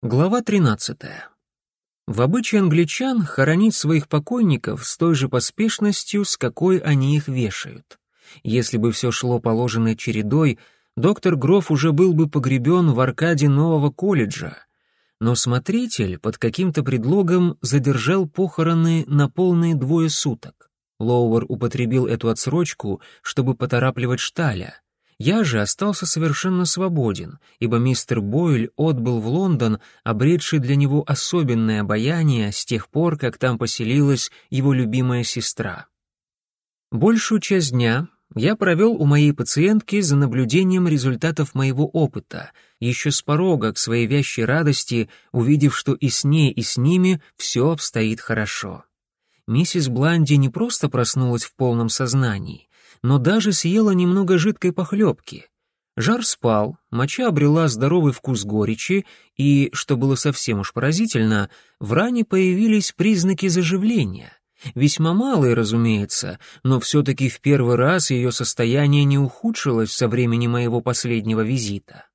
Глава 13. В обычае англичан хоронить своих покойников с той же поспешностью, с какой они их вешают. Если бы все шло положенной чередой, доктор Гроф уже был бы погребен в аркаде нового колледжа. Но смотритель под каким-то предлогом задержал похороны на полные двое суток. Лоуэр употребил эту отсрочку, чтобы поторапливать Шталя — я же остался совершенно свободен, ибо мистер Бойль отбыл в Лондон, обретший для него особенное обаяние с тех пор, как там поселилась его любимая сестра. Большую часть дня я провел у моей пациентки за наблюдением результатов моего опыта, еще с порога к своей вящей радости, увидев, что и с ней, и с ними все обстоит хорошо. Миссис Бланди не просто проснулась в полном сознании, но даже съела немного жидкой похлебки. Жар спал, моча обрела здоровый вкус горечи, и, что было совсем уж поразительно, в ране появились признаки заживления. Весьма малые, разумеется, но все-таки в первый раз ее состояние не ухудшилось со времени моего последнего визита.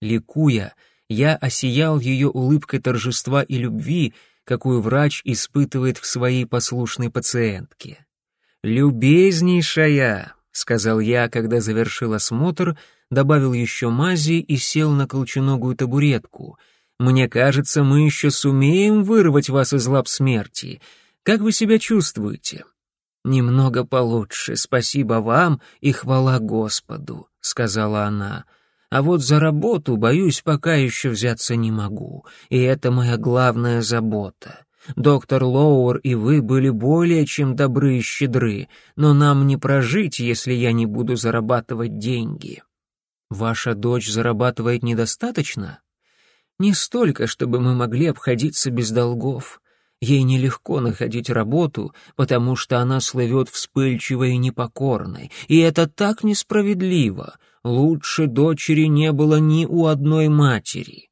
Ликуя, я осиял ее улыбкой торжества и любви, какую врач испытывает к своей послушной пациентке. «Любезнейшая», — сказал я, когда завершил осмотр, добавил еще мази и сел на колченогую табуретку. «Мне кажется, мы еще сумеем вырвать вас из лап смерти. Как вы себя чувствуете?» «Немного получше, спасибо вам и хвала Господу», — сказала она. «А вот за работу, боюсь, пока еще взяться не могу, и это моя главная забота. Доктор Лоуэр и вы были более чем добры и щедры, но нам не прожить, если я не буду зарабатывать деньги. Ваша дочь зарабатывает недостаточно? Не столько, чтобы мы могли обходиться без долгов. Ей нелегко находить работу, потому что она слывет вспыльчивой и непокорной, и это так несправедливо. Лучше дочери не было ни у одной матери.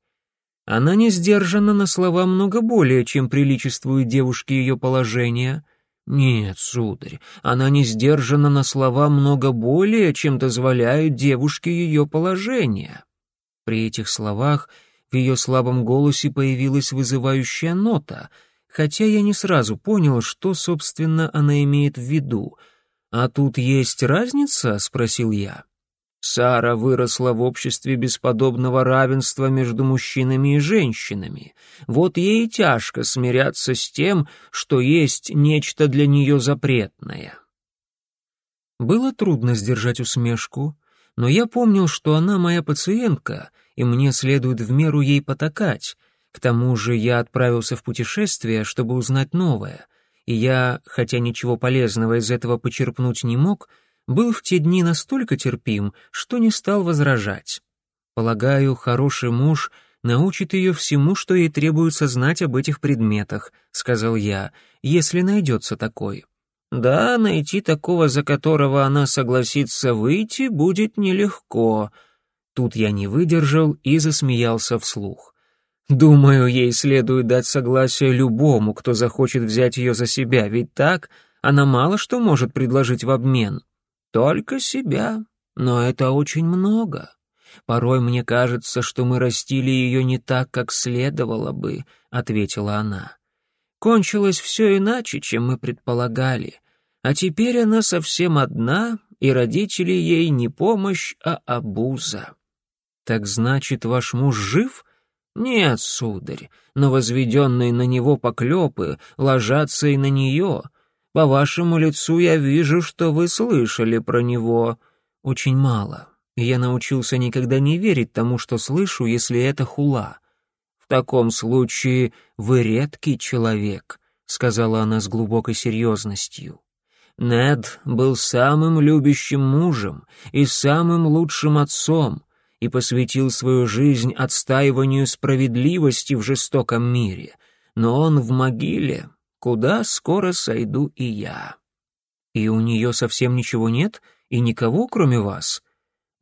Она не сдержана на слова много более, чем приличествует девушке ее положения. Нет, сударь, она не сдержана на слова много более, чем дозволяют девушке ее положения. При этих словах в ее слабом голосе появилась вызывающая нота, хотя я не сразу понял, что, собственно, она имеет в виду. «А тут есть разница?» — спросил я. Сара выросла в обществе бесподобного равенства между мужчинами и женщинами. Вот ей тяжко смиряться с тем, что есть нечто для нее запретное. Было трудно сдержать усмешку, но я помнил, что она моя пациентка, и мне следует в меру ей потакать. К тому же я отправился в путешествие, чтобы узнать новое, и я, хотя ничего полезного из этого почерпнуть не мог, — был в те дни настолько терпим, что не стал возражать. Полагаю, хороший муж научит ее всему, что ей требуется знать об этих предметах, сказал я, если найдется такой. Да, найти такого, за которого она согласится выйти, будет нелегко. Тут я не выдержал и засмеялся вслух. Думаю, ей следует дать согласие любому, кто захочет взять ее за себя, ведь так она мало что может предложить в обмен. Только себя, но это очень много. Порой мне кажется, что мы растили ее не так, как следовало бы, ответила она. Кончилось все иначе, чем мы предполагали. А теперь она совсем одна, и родители ей не помощь, а обуза. Так значит, ваш муж жив? Нет, сударь, но возведенные на него поклепы ложатся и на нее. По вашему лицу я вижу, что вы слышали про него. Очень мало. я научился никогда не верить тому, что слышу, если это хула. В таком случае вы редкий человек, сказала она с глубокой серьезностью. Нед был самым любящим мужем и самым лучшим отцом и посвятил свою жизнь отстаиванию справедливости в жестоком мире, но он в могиле, куда скоро сойду и я. И у нее совсем ничего нет, и никого, кроме вас?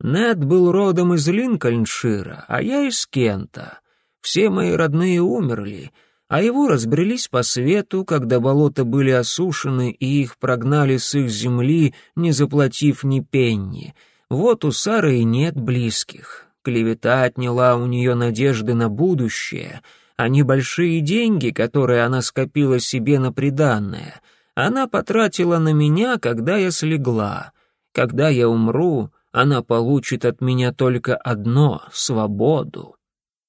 Нед был родом из Линкольншира, а я из Кента. Все мои родные умерли, а его разбрелись по свету, когда болота были осушены, и их прогнали с их земли, не заплатив ни пенни. Вот у Сары и нет близких. Клевета отняла у нее надежды на будущее, а небольшие деньги, которые она скопила себе на приданное, она потратила на меня, когда я слегла. Когда я умру, она получит от меня только одно — свободу.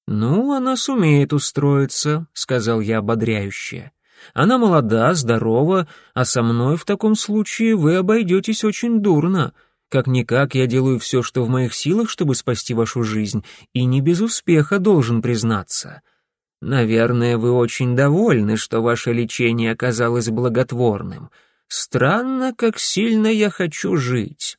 «Ну, она сумеет устроиться», — сказал я ободряюще. «Она молода, здорова, а со мной в таком случае вы обойдетесь очень дурно. Как-никак я делаю все, что в моих силах, чтобы спасти вашу жизнь, и не без успеха должен признаться. Наверное, вы очень довольны, что ваше лечение оказалось благотворным. Странно, как сильно я хочу жить.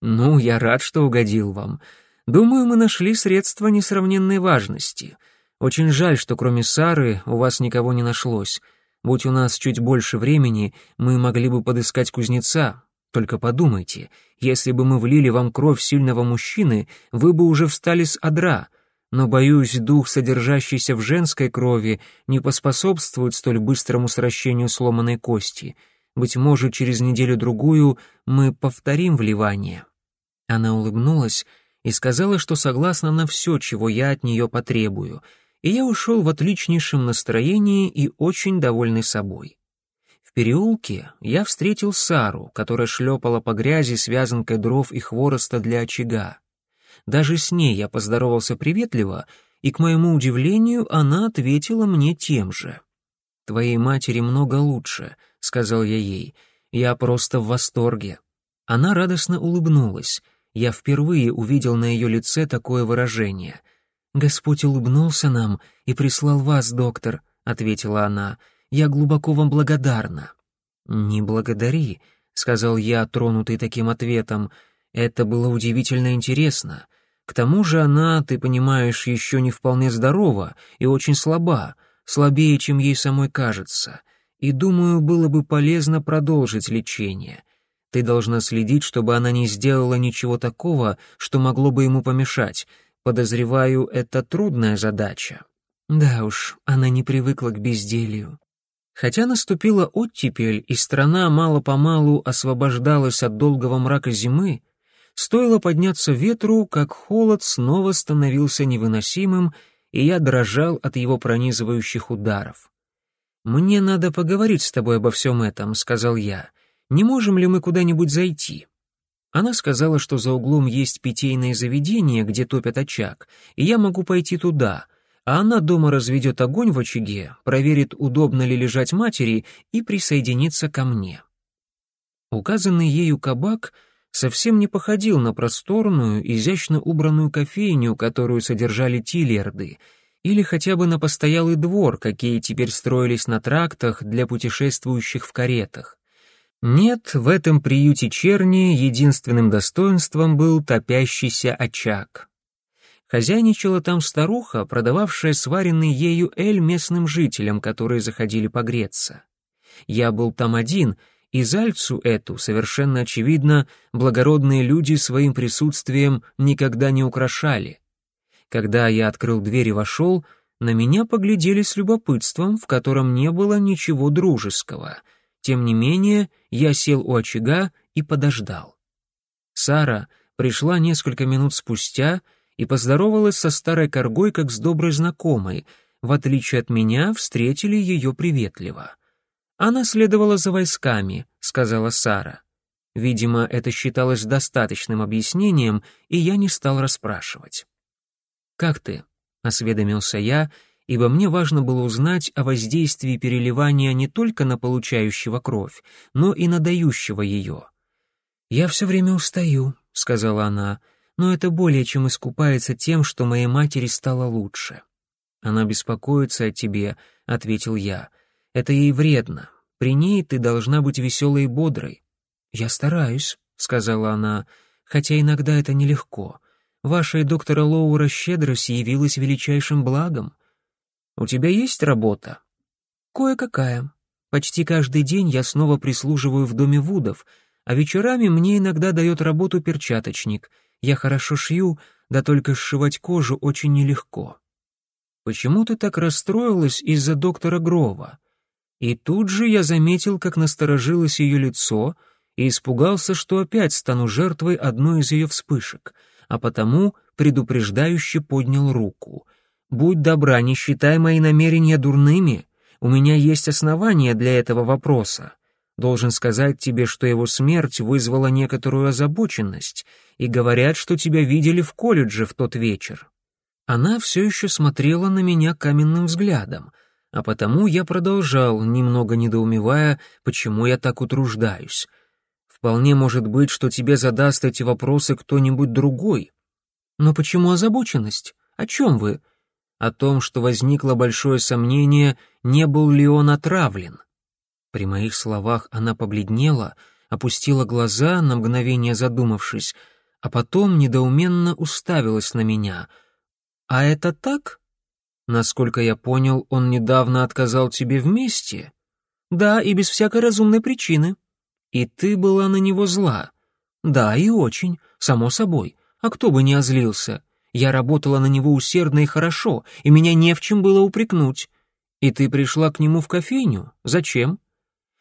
Ну, я рад, что угодил вам. Думаю, мы нашли средства несравненной важности. Очень жаль, что кроме Сары у вас никого не нашлось. Будь у нас чуть больше времени, мы могли бы подыскать кузнеца. Только подумайте, если бы мы влили вам кровь сильного мужчины, вы бы уже встали с одра. Но, боюсь, дух, содержащийся в женской крови, не поспособствует столь быстрому сращению сломанной кости. Быть может, через неделю-другую мы повторим вливание». Она улыбнулась, и сказала, что согласна на все, чего я от нее потребую, и я ушел в отличнейшем настроении и очень довольный собой. В переулке я встретил Сару, которая шлепала по грязи связанкой дров и хвороста для очага. Даже с ней я поздоровался приветливо, и, к моему удивлению, она ответила мне тем же. «Твоей матери много лучше», — сказал я ей. «Я просто в восторге». Она радостно улыбнулась — я впервые увидел на ее лице такое выражение. «Господь улыбнулся нам и прислал вас, доктор», — ответила она. «Я глубоко вам благодарна». «Не благодари», — сказал я, тронутый таким ответом. «Это было удивительно интересно. К тому же она, ты понимаешь, еще не вполне здорова и очень слаба, слабее, чем ей самой кажется. И, думаю, было бы полезно продолжить лечение». Ты должна следить, чтобы она не сделала ничего такого, что могло бы ему помешать. Подозреваю, это трудная задача. Да уж, она не привыкла к безделью. Хотя наступила оттепель, и страна мало-помалу освобождалась от долгого мрака зимы, стоило подняться ветру, как холод снова становился невыносимым, и я дрожал от его пронизывающих ударов. «Мне надо поговорить с тобой обо всем этом», — сказал я не можем ли мы куда-нибудь зайти?» Она сказала, что за углом есть питейное заведение, где топят очаг, и я могу пойти туда, а она дома разведет огонь в очаге, проверит, удобно ли лежать матери, и присоединится ко мне. Указанный ею кабак совсем не походил на просторную, изящно убранную кофейню, которую содержали тиллерды, или хотя бы на постоялый двор, какие теперь строились на трактах для путешествующих в каретах. Нет, в этом приюте черни единственным достоинством был топящийся очаг. Хозяйничала там старуха, продававшая сваренный ею эль местным жителям, которые заходили погреться. Я был там один, и Зальцу эту, совершенно очевидно, благородные люди своим присутствием никогда не украшали. Когда я открыл дверь и вошел, на меня поглядели с любопытством, в котором не было ничего дружеского — тем не менее, я сел у очага и подождал. Сара пришла несколько минут спустя и поздоровалась со старой коргой как с доброй знакомой, в отличие от меня встретили ее приветливо. «Она следовала за войсками», — сказала Сара. Видимо, это считалось достаточным объяснением, и я не стал расспрашивать. «Как ты?» — осведомился я, ибо мне важно было узнать о воздействии переливания не только на получающего кровь, но и на дающего ее. «Я все время устаю», — сказала она, — «но это более чем искупается тем, что моей матери стало лучше». «Она беспокоится о тебе», — ответил я. «Это ей вредно. При ней ты должна быть веселой и бодрой». «Я стараюсь», — сказала она, — «хотя иногда это нелегко. Ваша и доктора Лоура щедрость явилась величайшим благом. У тебя есть работа?» «Кое-какая. Почти каждый день я снова прислуживаю в доме Вудов, а вечерами мне иногда дает работу перчаточник. Я хорошо шью, да только сшивать кожу очень нелегко». «Почему ты так расстроилась из-за доктора Грова?» И тут же я заметил, как насторожилось ее лицо, и испугался, что опять стану жертвой одной из ее вспышек. а потому предупреждающе поднял руку. «Будь добра, не считай мои намерения дурными. У меня есть основания для этого вопроса. Должен сказать тебе, что его смерть вызвала некоторую озабоченность, и говорят, что тебя видели в колледже в тот вечер». Она все еще смотрела на меня каменным взглядом, а потому я продолжал, немного недоумевая, почему я так утруждаюсь. Вполне может быть, что тебе задаст эти вопросы кто-нибудь другой. Но почему озабоченность? О чем вы? О том, что возникло большое сомнение, не был ли он отравлен. При моих словах она побледнела, опустила глаза, на мгновение задумавшись, а потом недоуменно уставилась на меня — «А это так?» «Насколько я понял, он недавно отказал тебе вместе?» «Да, и без всякой разумной причины». «И ты была на него зла?» «Да, и очень, само собой. А кто бы не озлился? Я работала на него усердно и хорошо, и меня не в чем было упрекнуть. И ты пришла к нему в кофейню? Зачем?»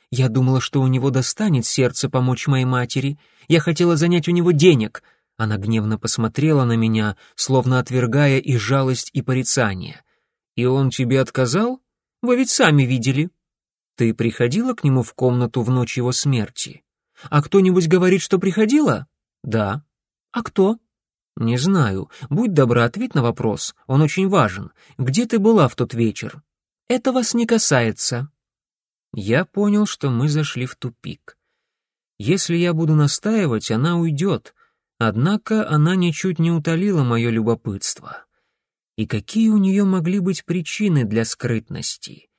«Я думала, что у него достанет сердце помочь моей матери. Я хотела занять у него денег, она гневно посмотрела на меня, словно отвергая и жалость, и порицание. «И он тебе отказал? Вы ведь сами видели». «Ты приходила к нему в комнату в ночь его смерти? А кто-нибудь говорит, что приходила?» «Да». «А кто?» «Не знаю. Будь добра, ответь на вопрос. Он очень важен. Где ты была в тот вечер?» «Это вас не касается». Я понял, что мы зашли в тупик. Если я буду настаивать, она уйдет, Однако она ничуть не утолила мое любопытство. И какие у нее могли быть причины для скрытности?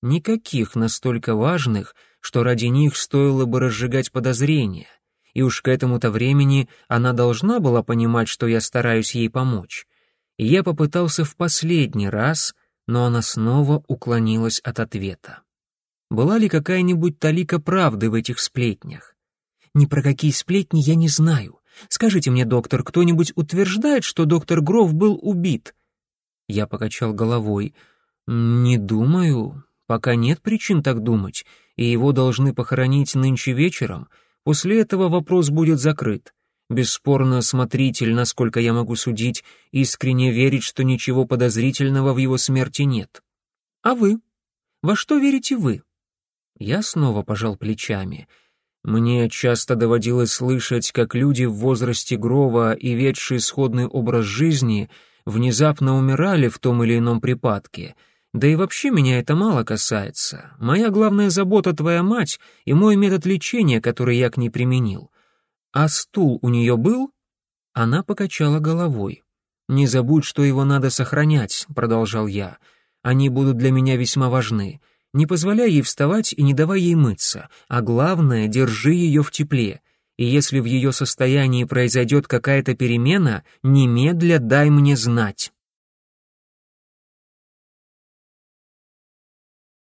Никаких настолько важных, что ради них стоило бы разжигать подозрения. И уж к этому-то времени она должна была понимать, что я стараюсь ей помочь. И я попытался в последний раз, но она снова уклонилась от ответа. Была ли какая-нибудь талика правды в этих сплетнях? Ни про какие сплетни я не знаю. Скажите мне, доктор, кто-нибудь утверждает, что доктор Гров был убит?» Я покачал головой. «Не думаю. Пока нет причин так думать, и его должны похоронить нынче вечером. После этого вопрос будет закрыт. Бесспорно, смотритель, насколько я могу судить, искренне верит, что ничего подозрительного в его смерти нет. А вы? Во что верите вы?» Я снова пожал плечами — мне часто доводилось слышать, как люди в возрасте Грова и ведшие сходный образ жизни внезапно умирали в том или ином припадке. Да и вообще меня это мало касается. Моя главная забота — твоя мать и мой метод лечения, который я к ней применил. А стул у нее был? Она покачала головой. «Не забудь, что его надо сохранять», — продолжал я. «Они будут для меня весьма важны. Не позволяй ей вставать и не давай ей мыться, а главное, держи ее в тепле. И если в ее состоянии произойдет какая-то перемена, немедля дай мне знать.